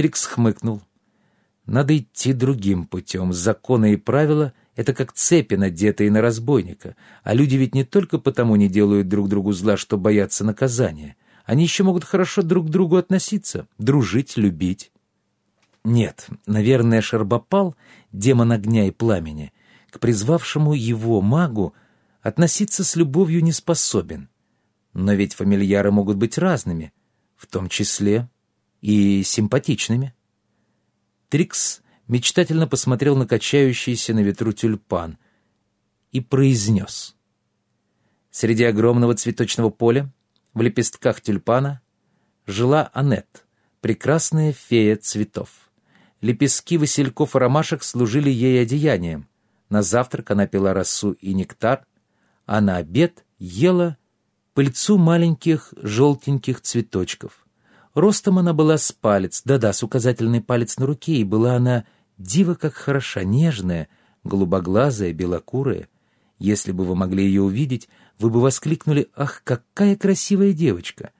Трикс хмыкнул. Надо идти другим путем. Законы и правила — это как цепи, надетые на разбойника. А люди ведь не только потому не делают друг другу зла, что боятся наказания. Они еще могут хорошо друг к другу относиться, дружить, любить. Нет, наверное, Шарбопал, демон огня и пламени, к призвавшему его магу относиться с любовью не способен. Но ведь фамильяры могут быть разными, в том числе и симпатичными. Трикс мечтательно посмотрел на качающийся на ветру тюльпан и произнес. Среди огромного цветочного поля, в лепестках тюльпана, жила Аннет, прекрасная фея цветов. Лепестки васильков и ромашек служили ей одеянием. На завтрак она пила росу и нектар, а на обед ела пыльцу маленьких желтеньких цветочков. Ростом она была с палец, да-да, с указательный палец на руке, и была она диво как хороша, нежная, голубоглазая, белокурая. Если бы вы могли ее увидеть, вы бы воскликнули «Ах, какая красивая девочка!»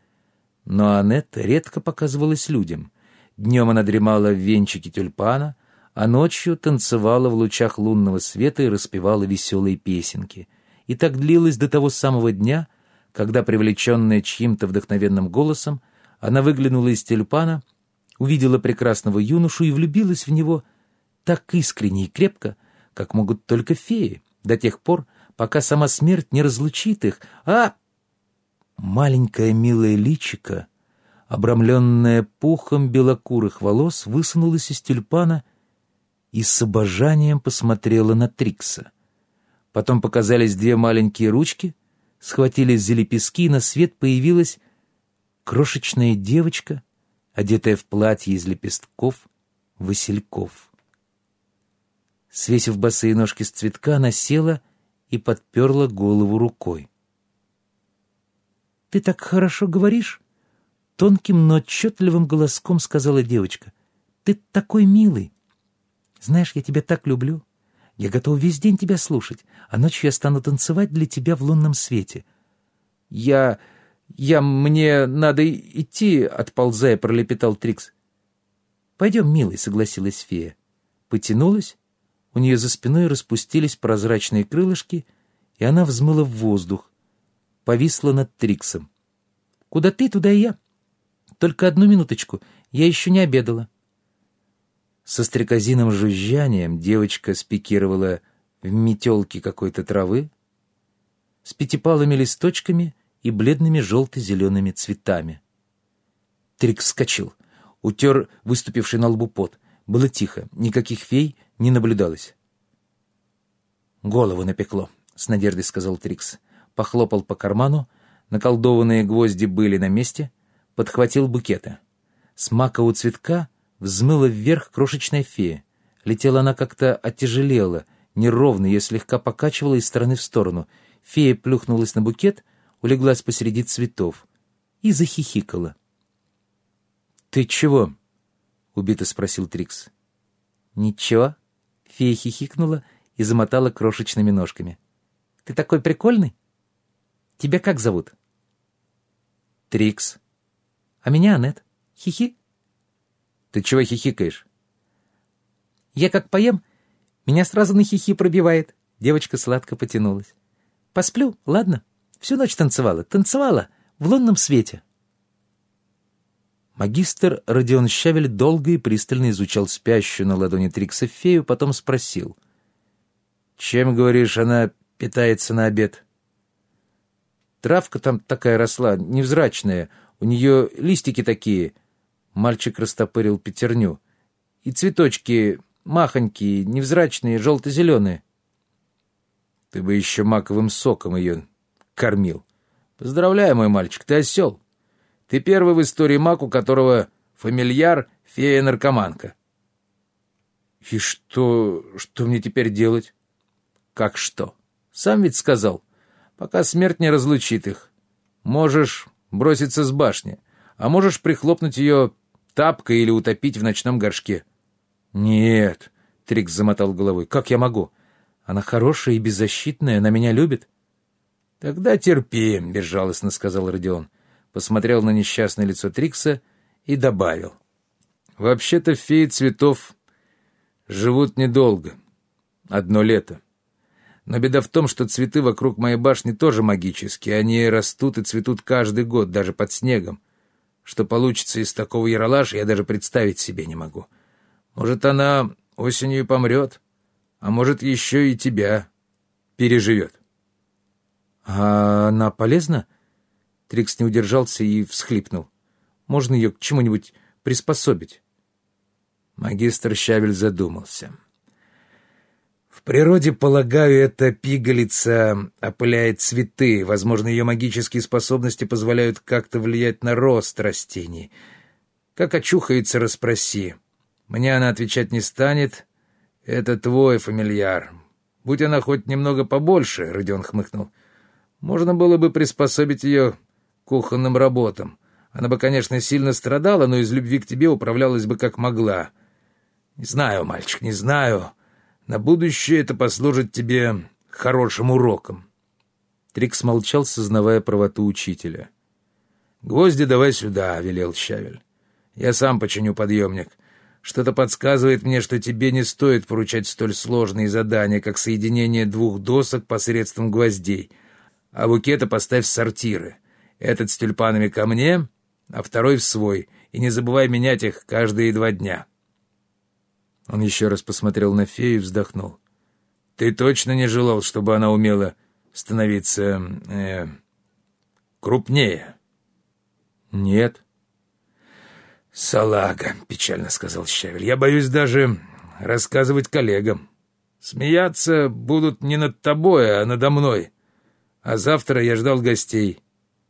Но Аннет редко показывалась людям. Днем она дремала в венчике тюльпана, а ночью танцевала в лучах лунного света и распевала веселые песенки. И так длилось до того самого дня, когда, привлеченная чьим-то вдохновенным голосом, она выглянула из тюльпана, увидела прекрасного юношу и влюбилась в него так искренне и крепко, как могут только феи, до тех пор, пока сама смерть не разлучит их, а... Маленькое милое личико, обрамленное пухом белокурых волос, высунулось из тюльпана и с обожанием посмотрела на Трикса. Потом показались две маленькие ручки, схватились за лепестки, и на свет появилась крошечная девочка, одетая в платье из лепестков васильков. Свесив босые ножки с цветка, она села и подперла голову рукой. «Ты так хорошо говоришь!» Тонким, но отчетливым голоском сказала девочка. «Ты такой милый! Знаешь, я тебя так люблю. Я готова весь день тебя слушать, а ночью я стану танцевать для тебя в лунном свете». «Я... я... мне надо идти», — отползая, пролепетал Трикс. «Пойдем, милый», — согласилась фея. Потянулась, у нее за спиной распустились прозрачные крылышки, и она взмыла в воздух, повисла над Триксом. «Куда ты, туда и я. Только одну минуточку, я еще не обедала». Со стрекозиным жужжанием девочка спикировала в метелке какой-то травы с пятипалыми листочками и бледными желто-зелеными цветами. Трикс вскочил, утер выступивший на лбу пот. Было тихо, никаких фей не наблюдалось. «Голову напекло», — с надеждой сказал Трикс. Похлопал по карману, наколдованные гвозди были на месте, подхватил букеты. С макового цветка взмыла вверх крошечная фея. Летела она как-то оттяжелела, неровно, ее слегка покачивала из стороны в сторону. Фея плюхнулась на букет, улеглась посреди цветов и захихикала. «Ты чего?» — убито спросил Трикс. «Ничего», — фея хихикнула и замотала крошечными ножками. «Ты такой прикольный? Тебя как зовут?» «Трикс». «А меня Аннет. Хихи». «Ты чего хихикаешь?» «Я как поем, меня сразу на хихи пробивает». Девочка сладко потянулась. «Посплю, ладно? Всю ночь танцевала, танцевала в лунном свете». Магистр Родион Щавель долго и пристально изучал спящую на ладони Трикса фею, потом спросил. «Чем, говоришь, она питается на обед?» «Травка там такая росла, невзрачная, у нее листики такие». Мальчик растопырил пятерню. «И цветочки махонькие, невзрачные, желто-зеленые». «Ты бы еще маковым соком ее кормил». «Поздравляю, мой мальчик, ты осел». Ты первый в истории маг, у которого фамильяр — фея-наркоманка. И что... что мне теперь делать? Как что? Сам ведь сказал. Пока смерть не разлучит их. Можешь броситься с башни, а можешь прихлопнуть ее тапкой или утопить в ночном горшке. Нет, Трикс замотал головой. Как я могу? Она хорошая и беззащитная, она меня любит. Тогда терпи, безжалостно сказал Родион посмотрел на несчастное лицо Трикса и добавил. Вообще-то феи цветов живут недолго. Одно лето. Но беда в том, что цветы вокруг моей башни тоже магические. Они растут и цветут каждый год, даже под снегом. Что получится из такого яролажа, я даже представить себе не могу. Может, она осенью помрет, а может, еще и тебя переживет. — А она полезна? Трикс не удержался и всхлипнул. — Можно ее к чему-нибудь приспособить? Магистр Щавель задумался. — в природе, полагаю, эта пигалица опыляет цветы. Возможно, ее магические способности позволяют как-то влиять на рост растений. Как очухается, расспроси. Мне она отвечать не станет. Это твой фамильяр. Будь она хоть немного побольше, — Родион хмыкнул, — можно было бы приспособить ее к кухонным работам. Она бы, конечно, сильно страдала, но из любви к тебе управлялась бы как могла. Не знаю, мальчик, не знаю. На будущее это послужит тебе хорошим уроком. Трикс молчал, сознавая правоту учителя. «Гвозди давай сюда», — велел Щавель. «Я сам починю подъемник. Что-то подсказывает мне, что тебе не стоит поручать столь сложные задания, как соединение двух досок посредством гвоздей. А букеты поставь в сортиры. Этот с тюльпанами ко мне, а второй в свой. И не забывай менять их каждые два дня». Он еще раз посмотрел на фею и вздохнул. «Ты точно не желал, чтобы она умела становиться... Э, крупнее?» «Нет». «Салага», — печально сказал Щавель. «Я боюсь даже рассказывать коллегам. Смеяться будут не над тобой, а надо мной. А завтра я ждал гостей.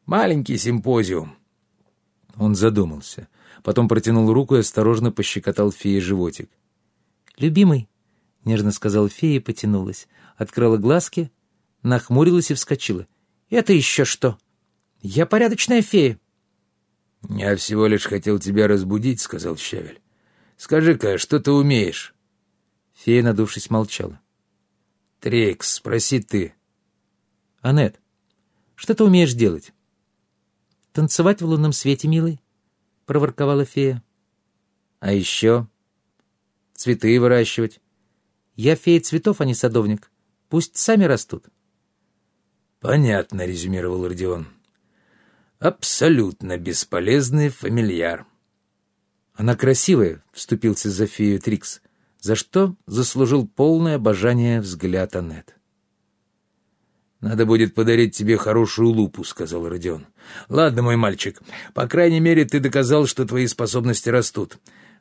Маленький симпозиум». Он задумался. Потом протянул руку и осторожно пощекотал фее животик. «Любимый», — нежно сказала фея и потянулась. Открыла глазки, нахмурилась и вскочила. «Это еще что? Я порядочная фея». «Я всего лишь хотел тебя разбудить», — сказал Щавель. «Скажи-ка, что ты умеешь?» Фея, надувшись, молчала. «Трекс, спроси ты». «Анет, что ты умеешь делать?» «Танцевать в лунном свете, милый», — проворковала фея. «А еще?» цветы выращивать. Я фея цветов, а не садовник. Пусть сами растут. Понятно, резюмировал Родион. Абсолютно бесполезный фамильяр. Она красивая, вступился за фею Трикс, за что заслужил полное обожание взгляд Аннет. «Надо будет подарить тебе хорошую лупу», — сказал Родион. «Ладно, мой мальчик, по крайней мере, ты доказал, что твои способности растут.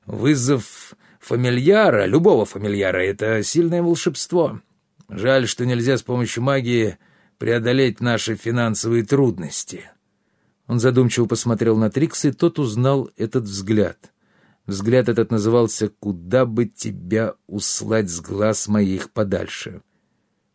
Вызов фамильяра, любого фамильяра, это сильное волшебство. Жаль, что нельзя с помощью магии преодолеть наши финансовые трудности». Он задумчиво посмотрел на Трикса, и тот узнал этот взгляд. Взгляд этот назывался «Куда бы тебя услать с глаз моих подальше?»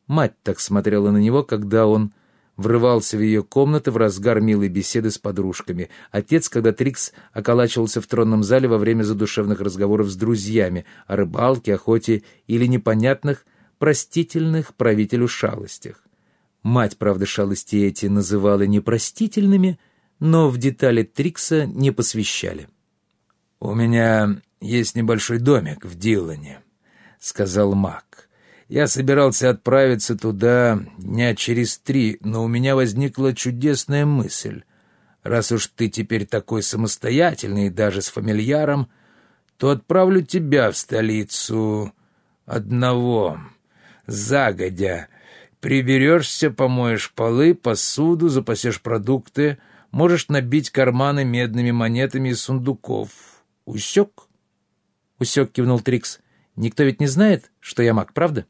Мать так смотрела на него, когда он врывался в ее комнаты в разгар милой беседы с подружками. Отец, когда Трикс околачивался в тронном зале во время задушевных разговоров с друзьями о рыбалке, охоте или непонятных, простительных правителю шалостях. Мать, правда, шалости эти называла непростительными, но в детали Трикса не посвящали. «У меня есть небольшой домик в Дилане», — сказал Мак. Я собирался отправиться туда дня через три, но у меня возникла чудесная мысль. Раз уж ты теперь такой самостоятельный, даже с фамильяром, то отправлю тебя в столицу одного, загодя. Приберешься, помоешь полы, посуду, запасешь продукты, можешь набить карманы медными монетами из сундуков. Усек? Усек, кивнул Трикс. Никто ведь не знает, что я маг, правда?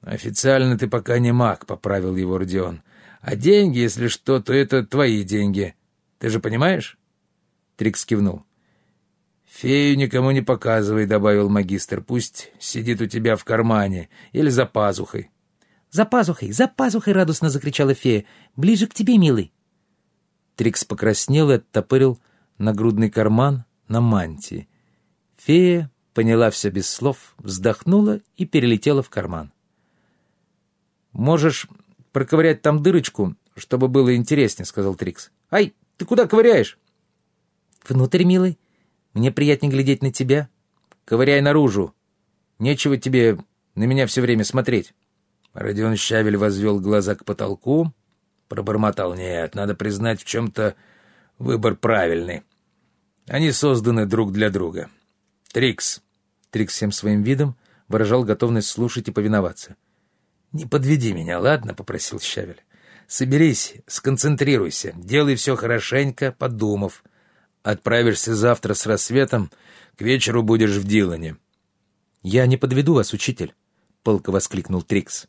«Официально ты пока не маг», — поправил его Родион. «А деньги, если что, то это твои деньги. Ты же понимаешь?» Трикс кивнул. «Фею никому не показывай», — добавил магистр. «Пусть сидит у тебя в кармане или за пазухой». «За пазухой, за пазухой!» — радостно закричала фея. «Ближе к тебе, милый!» Трикс покраснел и оттопырил нагрудный карман на мантии. Фея поняла все без слов, вздохнула и перелетела в карман. «Можешь проковырять там дырочку, чтобы было интереснее», — сказал Трикс. «Ай, ты куда ковыряешь?» «Внутрь, милый. Мне приятнее глядеть на тебя. Ковыряй наружу. Нечего тебе на меня все время смотреть». Родион Щавель возвел глаза к потолку, пробормотал. «Нет, надо признать, в чем-то выбор правильный. Они созданы друг для друга. Трикс». Трикс всем своим видом выражал готовность слушать и повиноваться. «Не подведи меня, ладно?» — попросил Щавель. «Соберись, сконцентрируйся, делай все хорошенько, подумав. Отправишься завтра с рассветом, к вечеру будешь в Дилане». «Я не подведу вас, учитель», — пылко воскликнул Трикс.